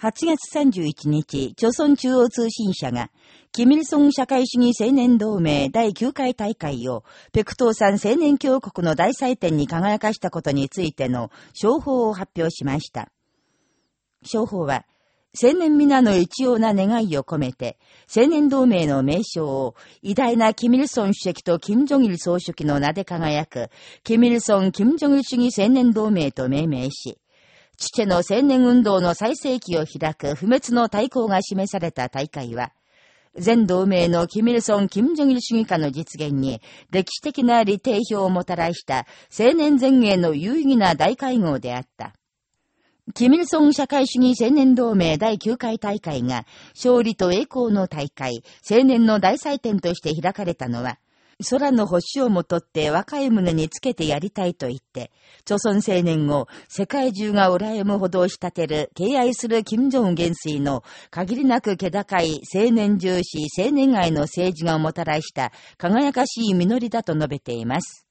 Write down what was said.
8月31日、朝鮮中央通信社が、キミルソン社会主義青年同盟第9回大会を、ペクトー山青年教国の大祭典に輝かしたことについての商法を発表しました。商法は、青年皆の一様な願いを込めて、青年同盟の名称を、偉大なキミルソン主席とキム・ジョギル総書記の名で輝く、キミルソン・キム・ジョギル主義青年同盟と命名し、父の青年運動の最盛期を開く不滅の対抗が示された大会は、全同盟のキミルソン・キム・ジョギル主義化の実現に歴史的な利定表をもたらした青年前衛の有意義な大会合であった。キミルソン社会主義青年同盟第9回大会が勝利と栄光の大会、青年の大祭典として開かれたのは、空の星をもとって若い胸につけてやりたいと言って、朝鮮青年を世界中が羨むほど仕立てる、敬愛する金正恩元帥の限りなく気高い青年重視、青年愛の政治がもたらした輝かしい実りだと述べています。